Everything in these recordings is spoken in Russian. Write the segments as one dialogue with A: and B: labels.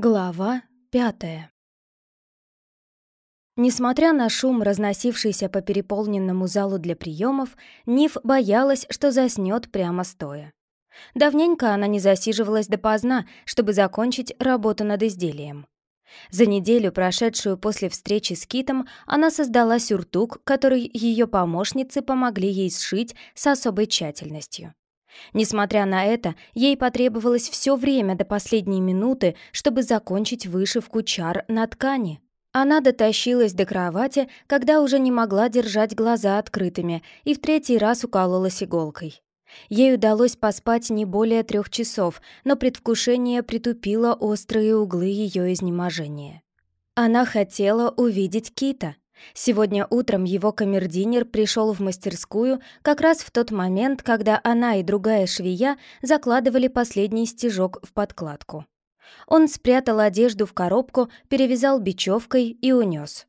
A: Глава пятая Несмотря на шум, разносившийся по переполненному залу для приемов, Ниф боялась, что заснет прямо стоя. Давненько она не засиживалась допоздна, чтобы закончить работу над изделием. За неделю, прошедшую после встречи с Китом, она создала сюртук, который ее помощницы помогли ей сшить с особой тщательностью. Несмотря на это, ей потребовалось все время до последней минуты, чтобы закончить вышивку чар на ткани. Она дотащилась до кровати, когда уже не могла держать глаза открытыми, и в третий раз укололась иголкой. Ей удалось поспать не более трех часов, но предвкушение притупило острые углы ее изнеможения. Она хотела увидеть Кита — Сегодня утром его камердинер пришел в мастерскую как раз в тот момент, когда она и другая швея закладывали последний стежок в подкладку. Он спрятал одежду в коробку, перевязал бечевкой и унес.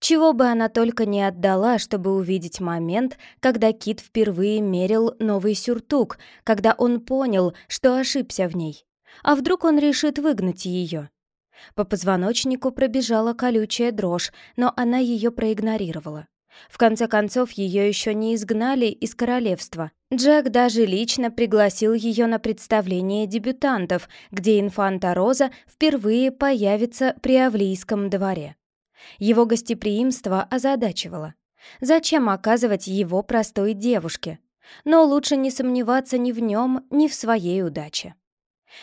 A: Чего бы она только не отдала, чтобы увидеть момент, когда Кит впервые мерил новый сюртук, когда он понял, что ошибся в ней. А вдруг он решит выгнать ее? По позвоночнику пробежала колючая дрожь, но она ее проигнорировала. В конце концов, ее еще не изгнали из королевства. Джек даже лично пригласил ее на представление дебютантов, где инфанта Роза впервые появится при Авлийском дворе. Его гостеприимство озадачивало. Зачем оказывать его простой девушке? Но лучше не сомневаться ни в нем, ни в своей удаче.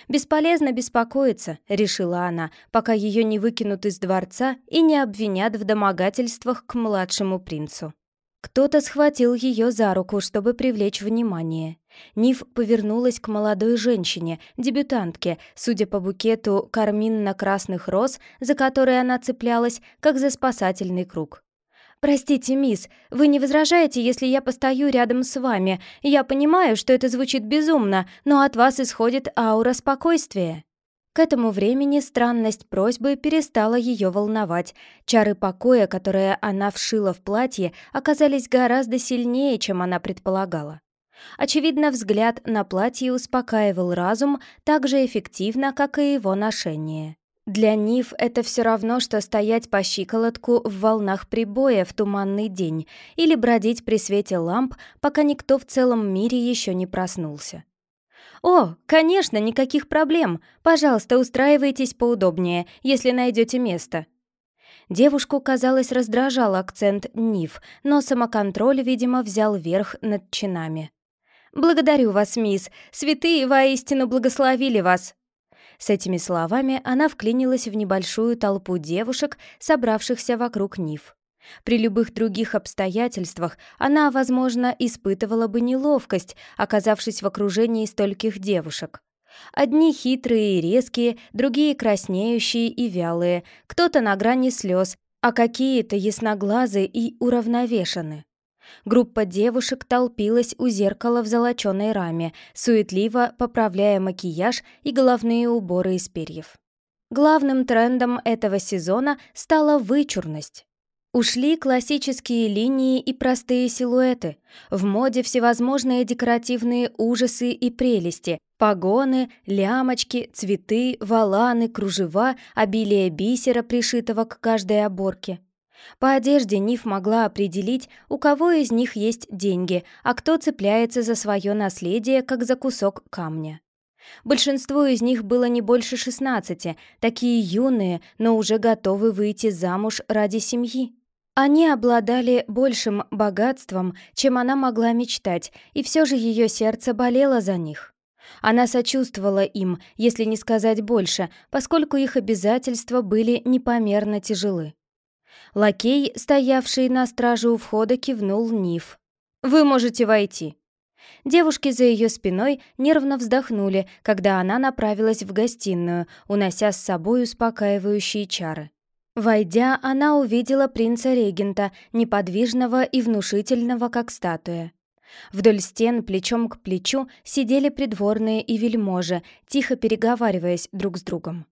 A: «Бесполезно беспокоиться», — решила она, пока ее не выкинут из дворца и не обвинят в домогательствах к младшему принцу. Кто-то схватил ее за руку, чтобы привлечь внимание. Ниф повернулась к молодой женщине, дебютантке, судя по букету карминно-красных роз, за которые она цеплялась, как за спасательный круг. «Простите, мисс, вы не возражаете, если я постою рядом с вами? Я понимаю, что это звучит безумно, но от вас исходит аура спокойствия». К этому времени странность просьбы перестала ее волновать. Чары покоя, которые она вшила в платье, оказались гораздо сильнее, чем она предполагала. Очевидно, взгляд на платье успокаивал разум так же эффективно, как и его ношение. Для Нив это все равно, что стоять по щиколотку в волнах прибоя в туманный день или бродить при свете ламп, пока никто в целом мире еще не проснулся. «О, конечно, никаких проблем. Пожалуйста, устраивайтесь поудобнее, если найдете место». Девушку, казалось, раздражал акцент Нив, но самоконтроль, видимо, взял верх над чинами. «Благодарю вас, мисс. Святые воистину благословили вас», с этими словами она вклинилась в небольшую толпу девушек, собравшихся вокруг Нив. При любых других обстоятельствах она, возможно, испытывала бы неловкость, оказавшись в окружении стольких девушек. Одни хитрые и резкие, другие краснеющие и вялые, кто-то на грани слез, а какие-то ясноглазые и уравновешены. Группа девушек толпилась у зеркала в золоченой раме, суетливо поправляя макияж и головные уборы из перьев. Главным трендом этого сезона стала вычурность. Ушли классические линии и простые силуэты. В моде всевозможные декоративные ужасы и прелести. Погоны, лямочки, цветы, валаны, кружева, обилие бисера, пришитого к каждой оборке. По одежде Ниф могла определить, у кого из них есть деньги, а кто цепляется за свое наследие, как за кусок камня. Большинство из них было не больше 16, такие юные, но уже готовы выйти замуж ради семьи. Они обладали большим богатством, чем она могла мечтать, и все же ее сердце болело за них. Она сочувствовала им, если не сказать больше, поскольку их обязательства были непомерно тяжелы. Лакей, стоявший на страже у входа, кивнул Ниф. «Вы можете войти». Девушки за ее спиной нервно вздохнули, когда она направилась в гостиную, унося с собой успокаивающие чары. Войдя, она увидела принца-регента, неподвижного и внушительного, как статуя. Вдоль стен, плечом к плечу, сидели придворные и вельможи, тихо переговариваясь друг с другом.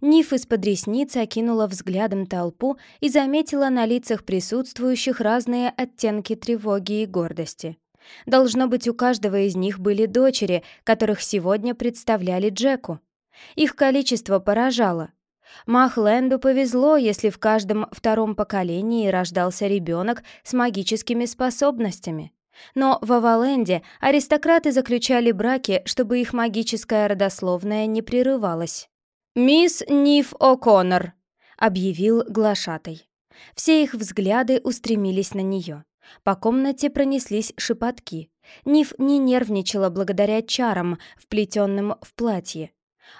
A: Ниф из-под ресниц окинула взглядом толпу и заметила на лицах присутствующих разные оттенки тревоги и гордости. Должно быть, у каждого из них были дочери, которых сегодня представляли Джеку. Их количество поражало. Махленду повезло, если в каждом втором поколении рождался ребенок с магическими способностями. Но в Аваленде аристократы заключали браки, чтобы их магическая родословная не прерывалась. «Мисс Ниф О'Коннор», — объявил глашатай. Все их взгляды устремились на нее. По комнате пронеслись шепотки. Ниф не нервничала благодаря чарам, вплетенным в платье.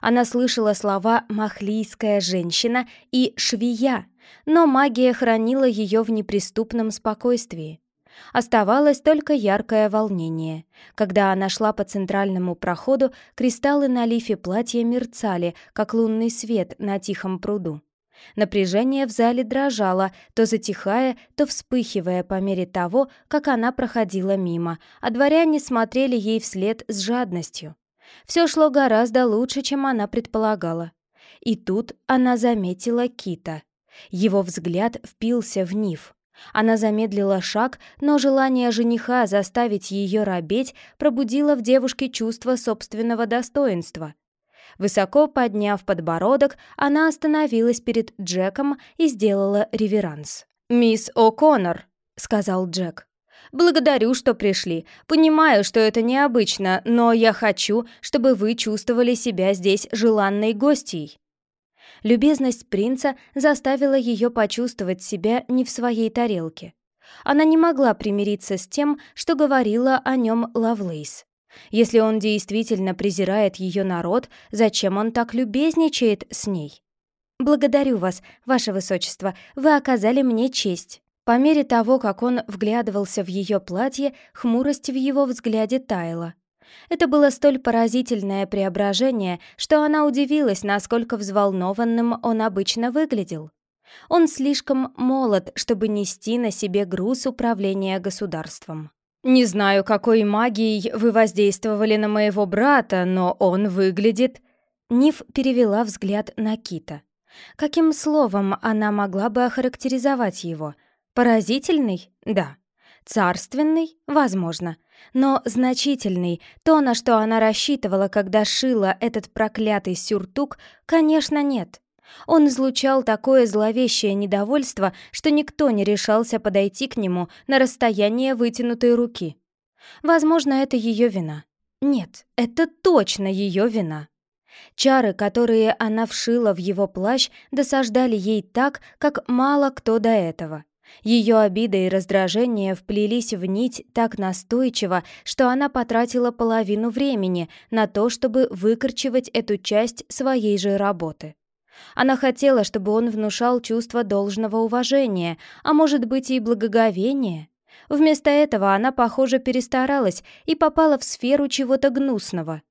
A: Она слышала слова «махлийская женщина» и «швея», но магия хранила ее в неприступном спокойствии. Оставалось только яркое волнение. Когда она шла по центральному проходу, кристаллы на лифе платья мерцали, как лунный свет на тихом пруду. Напряжение в зале дрожало, то затихая, то вспыхивая по мере того, как она проходила мимо, а дворяне смотрели ей вслед с жадностью. Все шло гораздо лучше, чем она предполагала. И тут она заметила Кита. Его взгляд впился в Ниф. Она замедлила шаг, но желание жениха заставить ее робеть пробудило в девушке чувство собственного достоинства. Высоко подняв подбородок, она остановилась перед Джеком и сделала реверанс. «Мисс О'Коннор», — сказал Джек. «Благодарю, что пришли. Понимаю, что это необычно, но я хочу, чтобы вы чувствовали себя здесь желанной гостьей». Любезность принца заставила ее почувствовать себя не в своей тарелке. Она не могла примириться с тем, что говорила о нем Лавлейс. Если он действительно презирает ее народ, зачем он так любезничает с ней? «Благодарю вас, ваше высочество, вы оказали мне честь». По мере того, как он вглядывался в ее платье, хмурость в его взгляде таяла. Это было столь поразительное преображение, что она удивилась, насколько взволнованным он обычно выглядел. Он слишком молод, чтобы нести на себе груз управления государством. «Не знаю, какой магией вы воздействовали на моего брата, но он выглядит...» Ниф перевела взгляд на Кита. Каким словом она могла бы охарактеризовать его? Поразительный? Да. Царственный? Возможно. Но значительный, то, на что она рассчитывала, когда шила этот проклятый сюртук, конечно, нет. Он излучал такое зловещее недовольство, что никто не решался подойти к нему на расстояние вытянутой руки. Возможно, это ее вина. Нет, это точно ее вина. Чары, которые она вшила в его плащ, досаждали ей так, как мало кто до этого. Ее обида и раздражение вплелись в нить так настойчиво, что она потратила половину времени на то, чтобы выкорчевать эту часть своей же работы. Она хотела, чтобы он внушал чувство должного уважения, а может быть и благоговения. Вместо этого она, похоже, перестаралась и попала в сферу чего-то гнусного.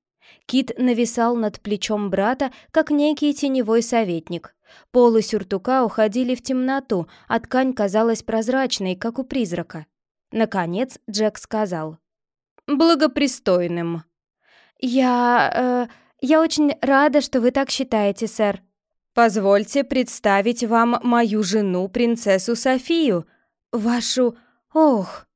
A: Кит нависал над плечом брата, как некий теневой советник. Полы сюртука уходили в темноту, а ткань казалась прозрачной, как у призрака. Наконец Джек сказал. «Благопристойным». «Я... Э, я очень рада, что вы так считаете, сэр». «Позвольте представить вам мою жену, принцессу Софию. Вашу... Ох...»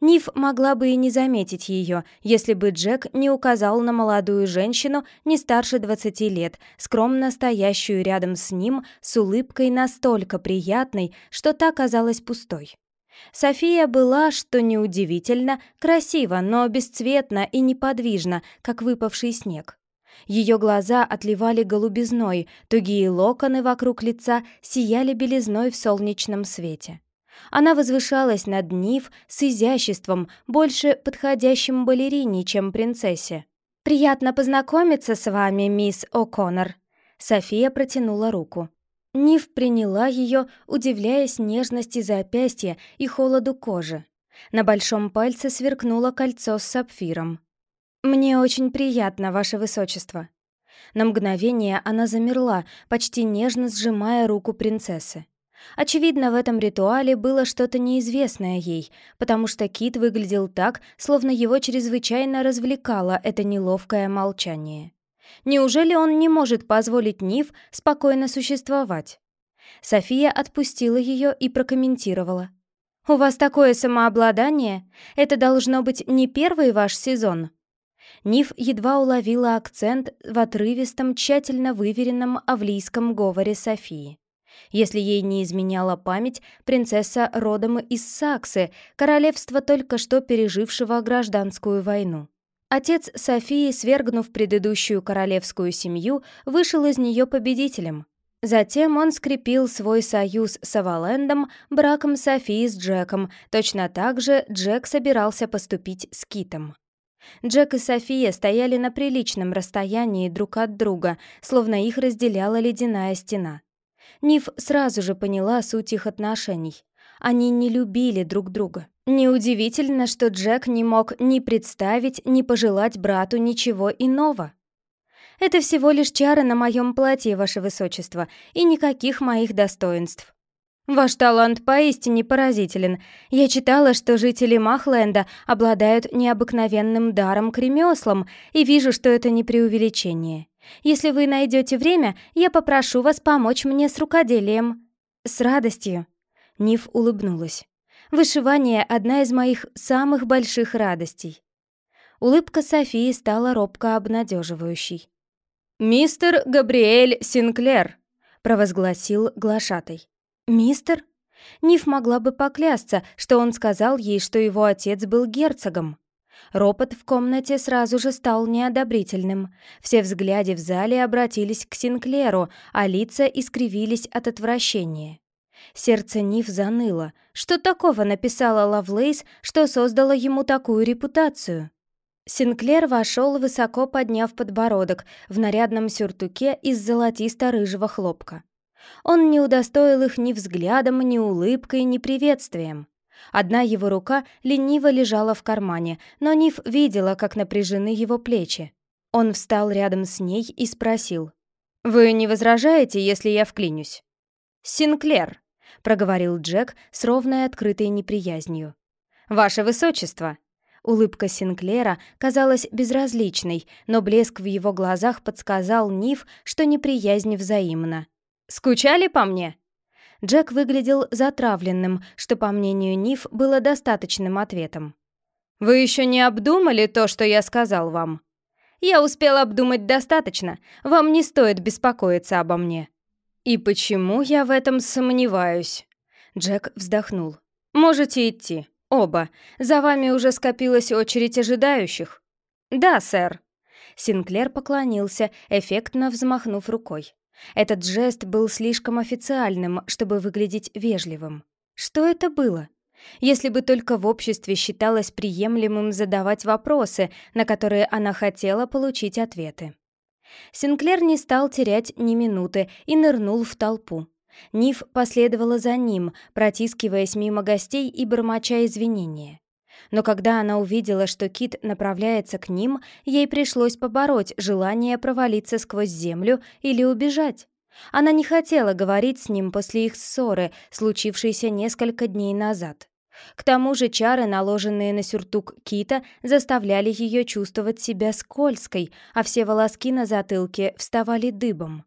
A: Ниф могла бы и не заметить ее, если бы Джек не указал на молодую женщину не старше 20 лет, скромно стоящую рядом с ним с улыбкой настолько приятной, что та казалась пустой. София была, что неудивительно, красива, но бесцветна и неподвижна, как выпавший снег. Ее глаза отливали голубизной, тугие локоны вокруг лица сияли белизной в солнечном свете. Она возвышалась над Нив с изяществом, больше подходящим балерине, чем принцессе. «Приятно познакомиться с вами, мисс О'Коннор». София протянула руку. Нив приняла ее, удивляясь нежности запястья и холоду кожи. На большом пальце сверкнуло кольцо с сапфиром. «Мне очень приятно, ваше высочество». На мгновение она замерла, почти нежно сжимая руку принцессы. Очевидно, в этом ритуале было что-то неизвестное ей, потому что Кит выглядел так, словно его чрезвычайно развлекало это неловкое молчание. Неужели он не может позволить Нив спокойно существовать? София отпустила ее и прокомментировала. «У вас такое самообладание? Это должно быть не первый ваш сезон?» Ниф едва уловила акцент в отрывистом, тщательно выверенном авлийском говоре Софии. Если ей не изменяла память, принцесса родом из Саксы, королевства только что пережившего гражданскую войну. Отец Софии, свергнув предыдущую королевскую семью, вышел из нее победителем. Затем он скрепил свой союз с Авалендом браком Софии с Джеком, точно так же Джек собирался поступить с Китом. Джек и София стояли на приличном расстоянии друг от друга, словно их разделяла ледяная стена. Ниф сразу же поняла суть их отношений. Они не любили друг друга. Неудивительно, что Джек не мог ни представить, ни пожелать брату ничего иного. «Это всего лишь чары на моем платье, ваше высочество, и никаких моих достоинств», Ваш талант поистине поразителен. Я читала, что жители Махленда обладают необыкновенным даром к ремеслам, и вижу, что это не преувеличение. Если вы найдете время, я попрошу вас помочь мне с рукоделием». «С радостью». Ниф улыбнулась. «Вышивание — одна из моих самых больших радостей». Улыбка Софии стала робко обнадеживающей.
B: «Мистер Габриэль Синклер», — провозгласил глашатай.
A: «Мистер?» Ниф могла бы поклясться, что он сказал ей, что его отец был герцогом. Ропот в комнате сразу же стал неодобрительным. Все взгляды в зале обратились к Синклеру, а лица искривились от отвращения. Сердце Ниф заныло. Что такого написала Лавлейс, что создала ему такую репутацию? Синклер вошел, высоко подняв подбородок, в нарядном сюртуке из золотисто-рыжего хлопка. Он не удостоил их ни взглядом, ни улыбкой, ни приветствием. Одна его рука лениво лежала в кармане, но Ниф видела, как напряжены его плечи. Он встал рядом с ней и спросил. «Вы не возражаете, если я вклинюсь?» «Синклер», — проговорил Джек с ровной открытой неприязнью. «Ваше высочество!» Улыбка Синклера казалась безразличной, но блеск в его глазах подсказал Ниф, что неприязнь взаимна. «Скучали по мне?» Джек выглядел затравленным, что, по мнению Ниф, было достаточным ответом. «Вы еще не обдумали то, что я сказал вам?» «Я успел обдумать достаточно. Вам не стоит беспокоиться обо мне». «И почему я в этом сомневаюсь?» Джек вздохнул. «Можете идти. Оба. За вами уже скопилась очередь ожидающих». «Да, сэр». Синклер поклонился, эффектно взмахнув рукой. Этот жест был слишком официальным, чтобы выглядеть вежливым. Что это было? Если бы только в обществе считалось приемлемым задавать вопросы, на которые она хотела получить ответы. Синклер не стал терять ни минуты и нырнул в толпу. Ниф последовала за ним, протискиваясь мимо гостей и бормоча извинения. Но когда она увидела, что Кит направляется к ним, ей пришлось побороть желание провалиться сквозь землю или убежать. Она не хотела говорить с ним после их ссоры, случившейся несколько дней назад. К тому же чары, наложенные на сюртук Кита, заставляли ее чувствовать себя скользкой, а все волоски на затылке вставали дыбом.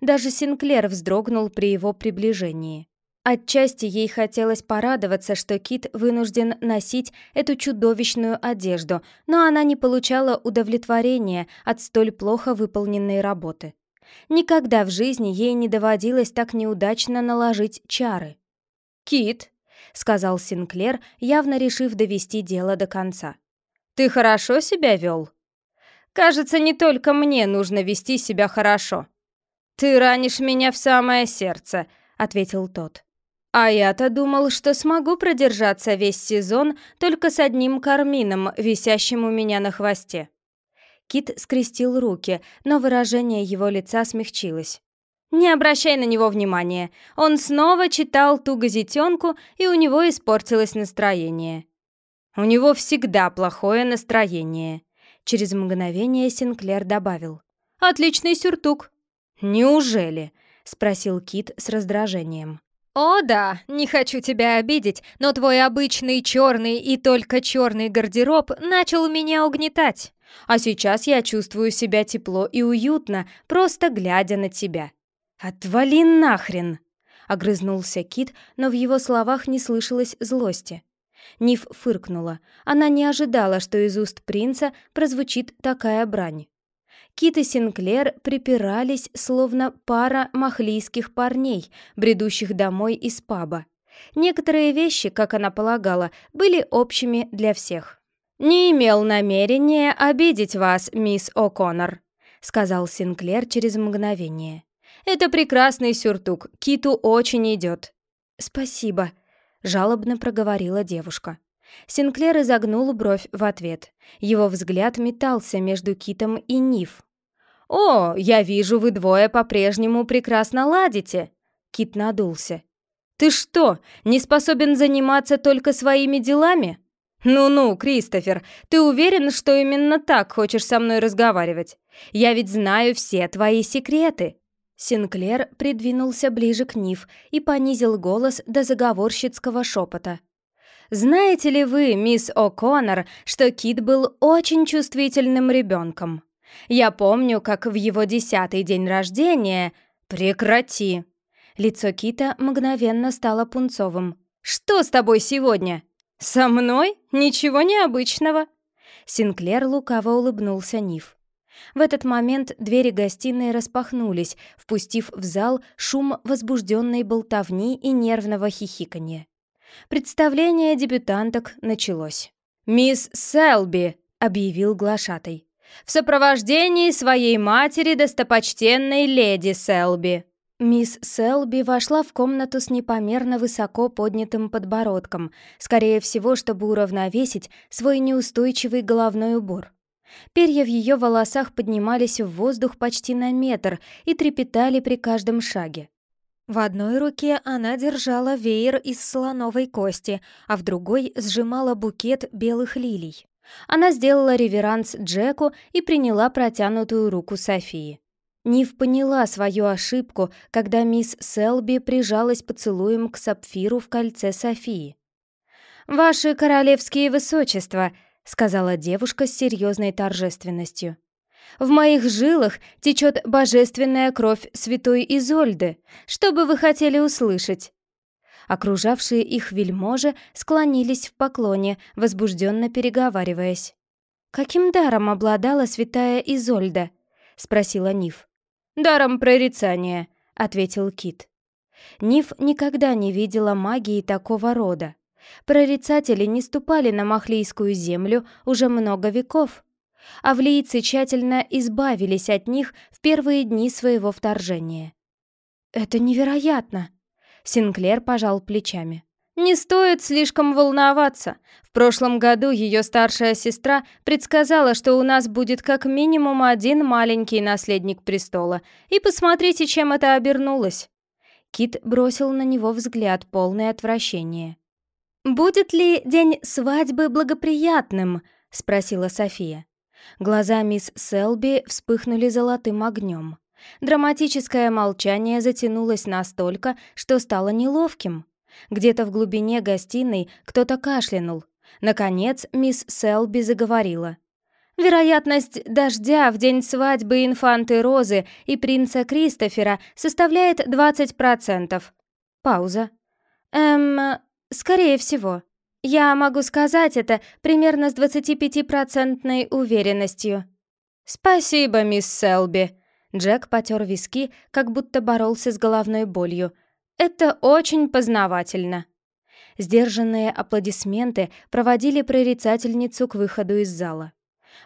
A: Даже Синклер вздрогнул при его приближении. Отчасти ей хотелось порадоваться, что Кит вынужден носить эту чудовищную одежду, но она не получала удовлетворения от столь плохо выполненной работы. Никогда в жизни ей не доводилось так неудачно наложить чары. «Кит», — сказал Синклер, явно решив довести дело до конца. «Ты хорошо себя вел?» «Кажется, не только мне нужно вести себя хорошо». «Ты ранишь меня в самое сердце», — ответил тот. А я-то думал, что смогу продержаться весь сезон только с одним кармином, висящим у меня на хвосте. Кит скрестил руки, но выражение его лица смягчилось. «Не обращай на него внимания. Он снова читал ту газетенку, и у него испортилось настроение». «У него всегда плохое настроение», — через мгновение Синклер добавил. «Отличный сюртук». «Неужели?» — спросил Кит с раздражением. «О да, не хочу тебя обидеть, но твой обычный черный и только черный гардероб начал меня угнетать. А сейчас я чувствую себя тепло и уютно, просто глядя на тебя». «Отвали нахрен!» — огрызнулся Кит, но в его словах не слышалось злости. Ниф фыркнула. Она не ожидала, что из уст принца прозвучит такая брань. Кит и Синклер припирались, словно пара махлийских парней, бредущих домой из паба. Некоторые вещи, как она полагала, были общими для всех. «Не имел намерения обидеть вас, мисс О'Коннор», сказал Синклер через мгновение. «Это прекрасный сюртук, Киту очень идет». «Спасибо», — жалобно проговорила девушка. Синклер изогнул бровь в ответ. Его взгляд метался между Китом и Ниф. «О, я вижу, вы двое по-прежнему прекрасно ладите!» Кит надулся. «Ты что, не способен заниматься только своими делами?» «Ну-ну, Кристофер, ты уверен, что именно так хочешь со мной разговаривать? Я ведь знаю все твои секреты!» Синклер придвинулся ближе к Ниф и понизил голос до заговорщицкого шепота. «Знаете ли вы, мисс О'Коннор, что Кит был очень чувствительным ребенком? Я помню, как в его десятый день рождения... Прекрати!» Лицо Кита мгновенно стало пунцовым. «Что с тобой сегодня?» «Со мной? Ничего необычного!» Синклер лукаво улыбнулся Ниф. В этот момент двери гостиной распахнулись, впустив в зал шум возбужденной болтовни и нервного хихиканья. Представление дебютанток началось. «Мисс Селби!» — объявил глашатай. «В сопровождении своей матери, достопочтенной леди Селби!» Мисс Селби вошла в комнату с непомерно высоко поднятым подбородком, скорее всего, чтобы уравновесить свой неустойчивый головной убор. Перья в ее волосах поднимались в воздух почти на метр и трепетали при каждом шаге. В одной руке она держала веер из слоновой кости, а в другой сжимала букет белых лилий. Она сделала реверанс Джеку и приняла протянутую руку Софии. Нив поняла свою ошибку, когда мисс Селби прижалась поцелуем к сапфиру в кольце Софии. «Ваши королевские высочества», — сказала девушка с серьезной торжественностью. «В моих жилах течет божественная кровь святой Изольды. Что бы вы хотели услышать?» Окружавшие их вельможи склонились в поклоне, возбужденно переговариваясь. «Каким даром обладала святая Изольда?» — спросила Ниф. «Даром прорицания», — ответил Кит. Ниф никогда не видела магии такого рода. Прорицатели не ступали на Махлийскую землю уже много веков. Авлийцы тщательно избавились от них в первые дни своего вторжения. «Это невероятно!» Синклер пожал плечами. Не стоит слишком волноваться. В прошлом году ее старшая сестра предсказала, что у нас будет как минимум один маленький наследник престола. И посмотрите, чем это обернулось. Кит бросил на него взгляд, полный отвращения. «Будет ли день свадьбы благоприятным?» — спросила София. Глаза мисс Селби вспыхнули золотым огнем. Драматическое молчание затянулось настолько, что стало неловким. Где-то в глубине гостиной кто-то кашлянул. Наконец, мисс Селби заговорила. Вероятность дождя в день свадьбы инфанты Розы и принца Кристофера составляет 20%. Пауза. Эм, скорее всего. Я могу сказать это примерно с 25% уверенностью. Спасибо, мисс Селби. Джек потер виски, как будто боролся с головной болью. Это очень познавательно. Сдержанные аплодисменты проводили прорицательницу к выходу из зала.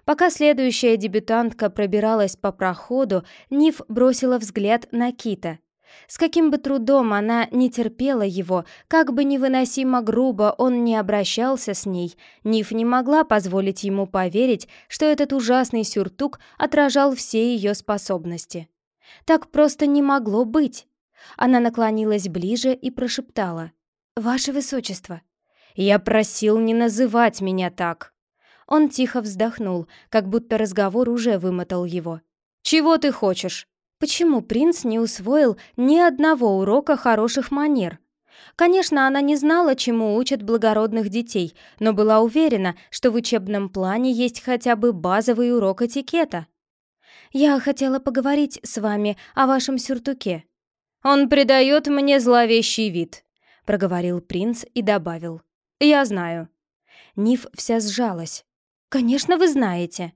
A: Пока следующая дебютантка пробиралась по проходу, Ниф бросила взгляд на Кита. С каким бы трудом она не терпела его, как бы невыносимо грубо он не обращался с ней, Ниф не могла позволить ему поверить, что этот ужасный сюртук отражал все ее способности. Так просто не могло быть. Она наклонилась ближе и прошептала. «Ваше Высочество!» «Я просил не называть меня так!» Он тихо вздохнул, как будто разговор уже вымотал его. «Чего ты хочешь?» Почему принц не усвоил ни одного урока хороших манер? Конечно, она не знала, чему учат благородных детей, но была уверена, что в учебном плане есть хотя бы базовый урок этикета. «Я хотела поговорить с вами о вашем сюртуке», «Он придает мне зловещий вид», — проговорил принц и добавил.
B: «Я знаю».
A: Ниф вся сжалась. «Конечно, вы знаете».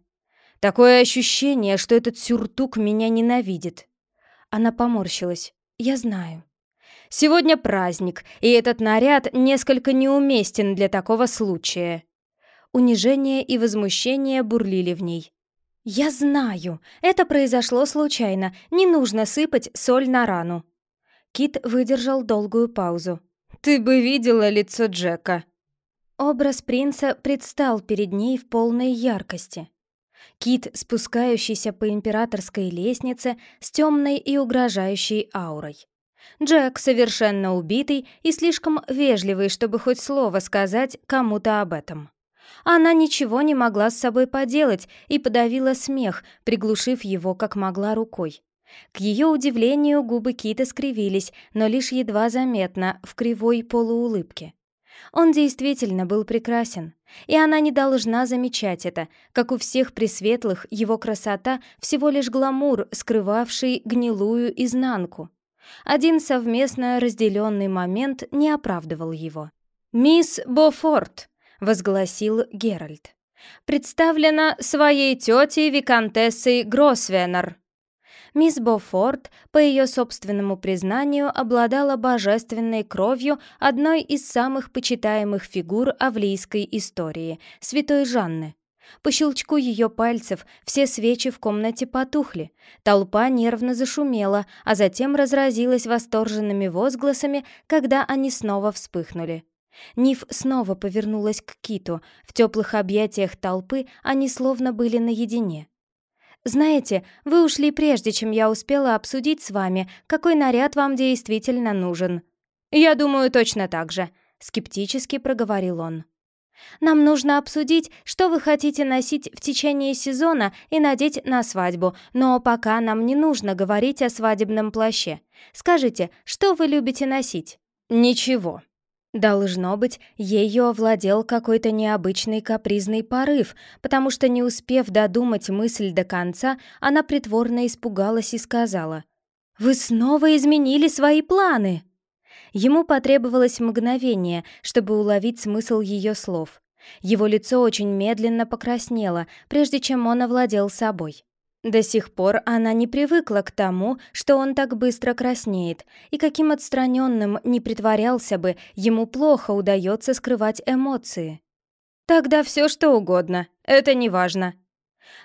B: «Такое ощущение, что этот сюртук меня ненавидит».
A: Она поморщилась. «Я знаю».
B: «Сегодня праздник, и этот наряд несколько неуместен для такого случая».
A: Унижение и возмущение бурлили в ней. «Я знаю, это произошло случайно, не нужно сыпать соль на рану». Кит выдержал долгую паузу.
B: «Ты бы видела лицо Джека!»
A: Образ принца предстал перед ней в полной яркости. Кит, спускающийся по императорской лестнице с темной и угрожающей аурой. Джек, совершенно убитый и слишком вежливый, чтобы хоть слово сказать кому-то об этом. Она ничего не могла с собой поделать и подавила смех, приглушив его как могла рукой. К ее удивлению губы Кита скривились, но лишь едва заметно, в кривой полуулыбке. Он действительно был прекрасен, и она не должна замечать это, как у всех пресветлых его красота всего лишь гламур, скрывавший гнилую изнанку. Один совместно разделенный момент не оправдывал его.
B: «Мисс Бофорт!» возгласил Геральт. «Представлена своей тетей Викантессой Гросвеннер».
A: Мисс Бофорд, по ее собственному признанию, обладала божественной кровью одной из самых почитаемых фигур авлийской истории — святой Жанны. По щелчку ее пальцев все свечи в комнате потухли, толпа нервно зашумела, а затем разразилась восторженными возгласами, когда они снова вспыхнули. Ниф снова повернулась к Киту. В теплых объятиях толпы они словно были наедине. «Знаете, вы ушли прежде, чем я успела обсудить с вами, какой наряд вам действительно нужен».
B: «Я думаю, точно так же», — скептически проговорил он.
A: «Нам нужно обсудить, что вы хотите носить в течение сезона и надеть на свадьбу, но пока нам не нужно говорить о свадебном плаще. Скажите, что вы любите носить?»
B: «Ничего»,
A: Должно быть, ею овладел какой-то необычный капризный порыв, потому что, не успев додумать мысль до конца, она притворно испугалась и сказала «Вы снова изменили свои планы!» Ему потребовалось мгновение, чтобы уловить смысл ее слов. Его лицо очень медленно покраснело, прежде чем он овладел собой. До сих пор она не привыкла к тому, что он так быстро краснеет, и каким отстраненным не притворялся бы, ему плохо удается скрывать эмоции.
B: «Тогда все что угодно, это не важно».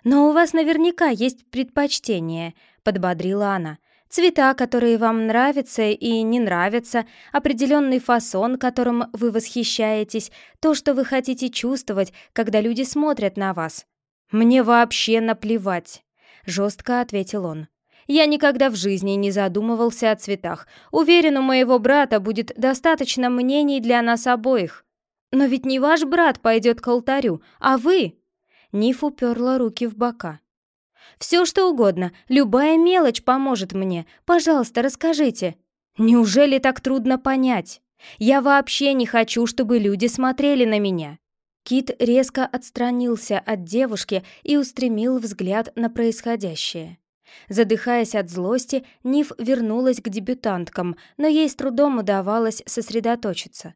A: «Но у вас наверняка есть предпочтение», — подбодрила она. «Цвета, которые вам нравятся и не нравятся, определенный фасон, которым вы восхищаетесь, то, что вы хотите чувствовать, когда люди смотрят на вас».
B: «Мне вообще наплевать» жестко ответил он. «Я никогда в жизни не задумывался о цветах. Уверен, у моего брата будет достаточно мнений для нас обоих. Но ведь не ваш брат пойдет к алтарю, а вы!»
A: Ниф уперла руки в бока. «Все, что угодно, любая мелочь поможет мне. Пожалуйста, расскажите». «Неужели так трудно понять? Я вообще не хочу, чтобы люди смотрели на меня. Кит резко отстранился от девушки и устремил взгляд на происходящее. Задыхаясь от злости, Ниф вернулась к дебютанткам, но ей с трудом удавалось сосредоточиться.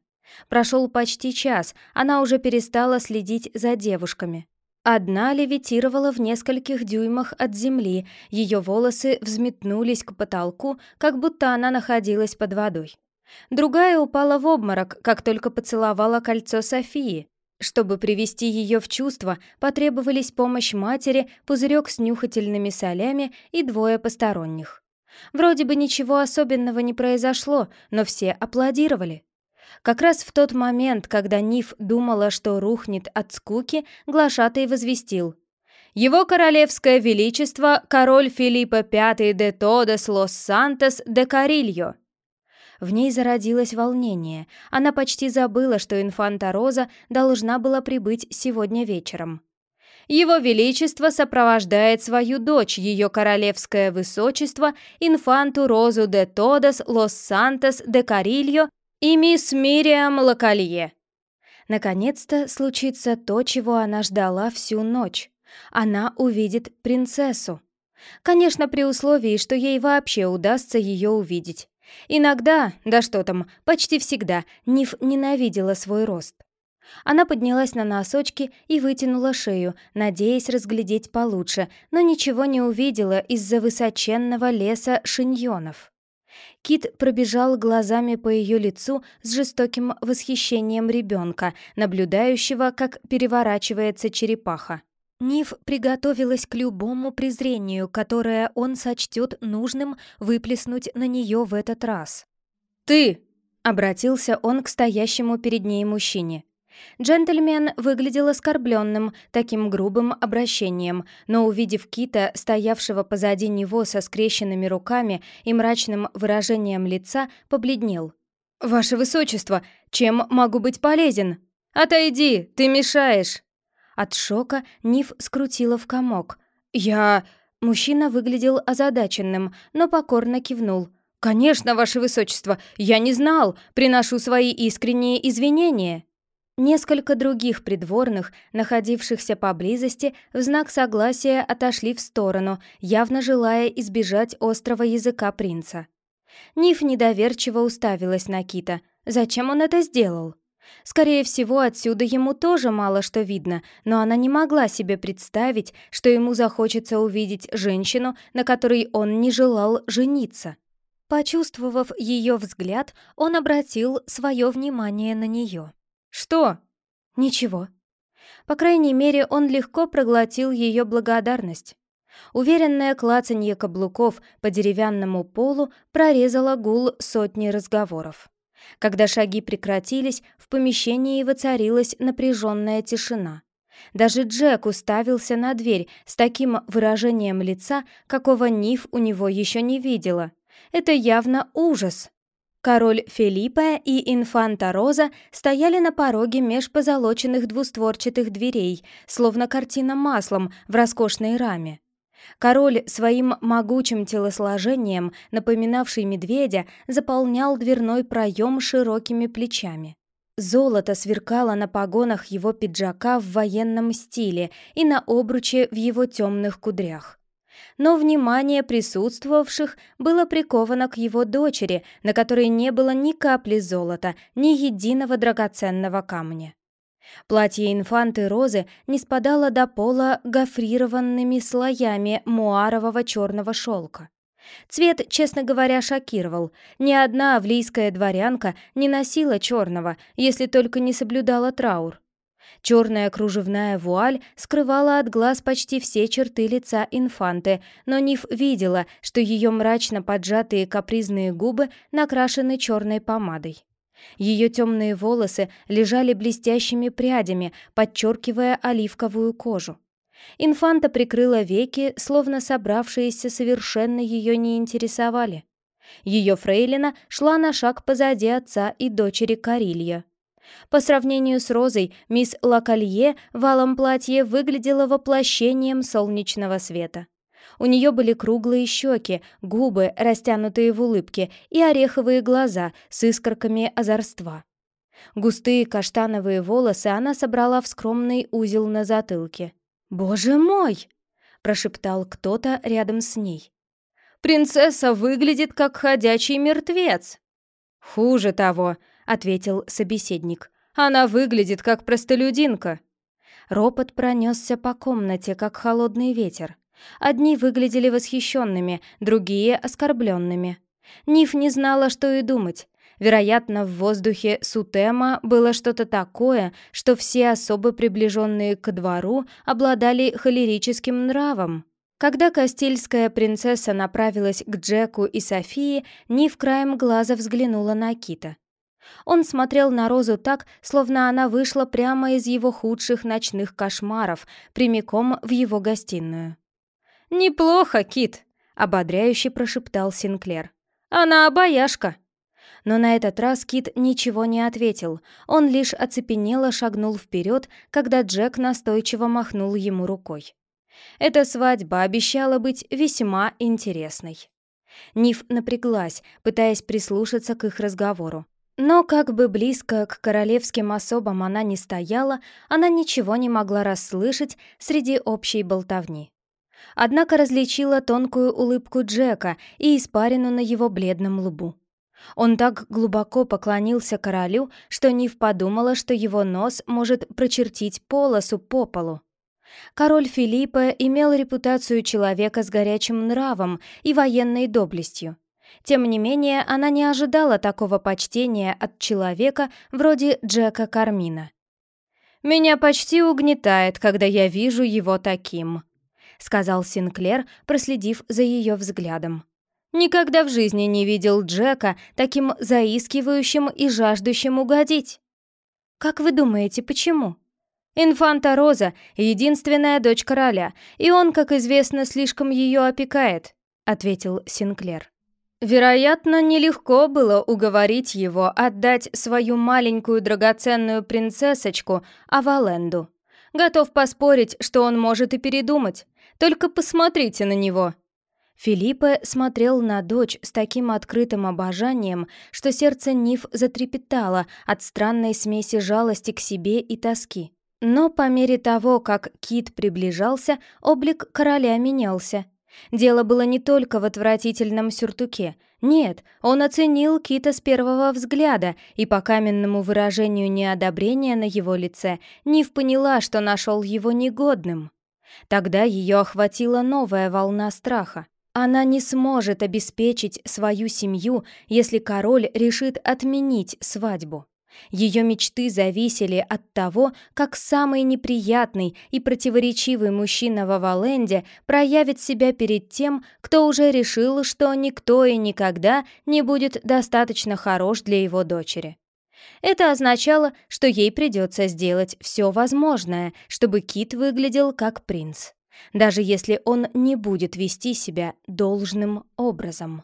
A: Прошел почти час, она уже перестала следить за девушками. Одна левитировала в нескольких дюймах от земли, ее волосы взметнулись к потолку, как будто она находилась под водой. Другая упала в обморок, как только поцеловала кольцо Софии, чтобы привести ее в чувство, потребовались помощь матери, пузырек с нюхательными солями и двое посторонних. Вроде бы ничего особенного не произошло, но все аплодировали. Как раз в тот момент, когда Ниф думала, что рухнет от скуки, глашатый возвестил. «Его королевское величество, король Филиппа V де Тодос Лос Сантос де Карильо!» В ней зародилось волнение. Она почти забыла, что инфанта Роза должна была прибыть сегодня вечером. Его Величество сопровождает свою дочь, ее королевское высочество, инфанту Розу де Тодос Лос Сантос де Карильо и мисс Мириам Лакалье. Наконец-то случится то, чего она ждала всю ночь. Она увидит принцессу. Конечно, при условии, что ей вообще удастся ее увидеть. Иногда, да что там, почти всегда, Ниф ненавидела свой рост. Она поднялась на носочки и вытянула шею, надеясь разглядеть получше, но ничего не увидела из-за высоченного леса шиньонов. Кит пробежал глазами по ее лицу с жестоким восхищением ребенка, наблюдающего, как переворачивается черепаха. Ниф приготовилась к любому презрению, которое он сочтет нужным выплеснуть на нее в этот раз.
B: «Ты!»
A: — обратился он к стоящему перед ней мужчине. Джентльмен выглядел оскорбленным таким грубым обращением, но, увидев Кита, стоявшего позади него со скрещенными руками и мрачным выражением лица, побледнел.
B: «Ваше Высочество, чем могу быть полезен? Отойди, ты мешаешь!»
A: От шока Ниф скрутила в комок.
B: «Я...»
A: Мужчина выглядел озадаченным, но покорно кивнул.
B: «Конечно, Ваше Высочество, я не знал, приношу свои искренние извинения».
A: Несколько других придворных, находившихся поблизости, в знак согласия отошли в сторону, явно желая избежать острого языка принца. Ниф недоверчиво уставилась на Кита. Зачем он это сделал? Скорее всего, отсюда ему тоже мало что видно, но она не могла себе представить, что ему захочется увидеть женщину, на которой он не желал жениться. Почувствовав ее взгляд, он обратил свое внимание на нее.
B: «Что?»
A: «Ничего». По крайней мере, он легко проглотил ее благодарность. Уверенное клацанье каблуков по деревянному полу прорезало гул сотни разговоров. Когда шаги прекратились, в помещении воцарилась напряженная тишина. Даже Джек уставился на дверь с таким выражением лица, какого Ниф у него еще не видела. Это явно ужас. Король Филиппе и инфанта Роза стояли на пороге меж позолоченных двустворчатых дверей, словно картина маслом в роскошной раме. Король своим могучим телосложением, напоминавший медведя, заполнял дверной проем широкими плечами. Золото сверкало на погонах его пиджака в военном стиле и на обруче в его темных кудрях но внимание присутствовавших было приковано к его дочери, на которой не было ни капли золота, ни единого драгоценного камня. Платье инфанты Розы не спадало до пола гофрированными слоями муарового черного шелка. Цвет, честно говоря, шокировал. Ни одна авлийская дворянка не носила черного, если только не соблюдала траур. Черная кружевная вуаль скрывала от глаз почти все черты лица инфанты, но Ниф видела, что ее мрачно поджатые капризные губы накрашены черной помадой. Ее темные волосы лежали блестящими прядями, подчеркивая оливковую кожу. Инфанта прикрыла веки, словно собравшиеся совершенно ее не интересовали. Ее фрейлина шла на шаг позади отца и дочери Карилья. По сравнению с Розой, мисс Лакалье в алом платье выглядела воплощением солнечного света. У нее были круглые щеки, губы, растянутые в улыбке, и ореховые глаза с искорками озорства. Густые каштановые волосы она собрала в скромный узел на затылке. «Боже мой!» — прошептал кто-то рядом с ней.
B: «Принцесса выглядит как ходячий мертвец!»
A: «Хуже того!» — ответил собеседник.
B: «Она выглядит как простолюдинка».
A: Ропот пронесся по комнате, как холодный ветер. Одни выглядели восхищенными, другие — оскорбленными. Ниф не знала, что и думать. Вероятно, в воздухе Сутема было что-то такое, что все особо приближенные к двору обладали холерическим нравом. Когда Кастильская принцесса направилась к Джеку и Софии, Ниф краем глаза взглянула на Кита. Он смотрел на Розу так, словно она вышла прямо из его худших ночных кошмаров, прямиком в его гостиную.
B: «Неплохо, Кит», — ободряюще прошептал Синклер. «Она обаяшка».
A: Но на этот раз Кит ничего не ответил, он лишь оцепенело шагнул вперед, когда Джек настойчиво махнул ему рукой. Эта свадьба обещала быть весьма интересной. Ниф напряглась, пытаясь прислушаться к их разговору. Но как бы близко к королевским особам она не стояла, она ничего не могла расслышать среди общей болтовни. Однако различила тонкую улыбку Джека и испарину на его бледном лбу. Он так глубоко поклонился королю, что Нив подумала, что его нос может прочертить полосу по полу. Король Филиппа имел репутацию человека с горячим нравом и военной доблестью. Тем не менее, она не ожидала такого почтения от человека вроде Джека Кармина. «Меня почти угнетает, когда я вижу его таким», — сказал Синклер, проследив за ее взглядом. «Никогда в жизни не видел Джека таким заискивающим и жаждущим угодить». «Как вы думаете, почему?» «Инфанта Роза — единственная дочь короля, и он, как известно, слишком ее опекает», — ответил Синклер. Вероятно, нелегко было уговорить его отдать свою маленькую драгоценную принцессочку Аваленду. Готов поспорить, что он может и передумать. Только посмотрите на него. Филиппе смотрел на дочь с таким открытым обожанием, что сердце Ниф затрепетало от странной смеси жалости к себе и тоски. Но по мере того, как Кит приближался, облик короля менялся. Дело было не только в отвратительном сюртуке. Нет, он оценил Кита с первого взгляда, и по каменному выражению неодобрения на его лице Нив поняла, что нашел его негодным. Тогда ее охватила новая волна страха. Она не сможет обеспечить свою семью, если король решит отменить свадьбу. Ее мечты зависели от того, как самый неприятный и противоречивый мужчина в Аваленде проявит себя перед тем, кто уже решил, что никто и никогда не будет достаточно хорош для его дочери. Это означало, что ей придется сделать все возможное, чтобы Кит выглядел как принц, даже если он не будет вести себя должным образом.